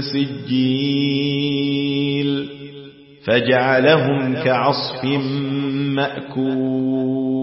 سجيل فجعلهم كعصف مأكول.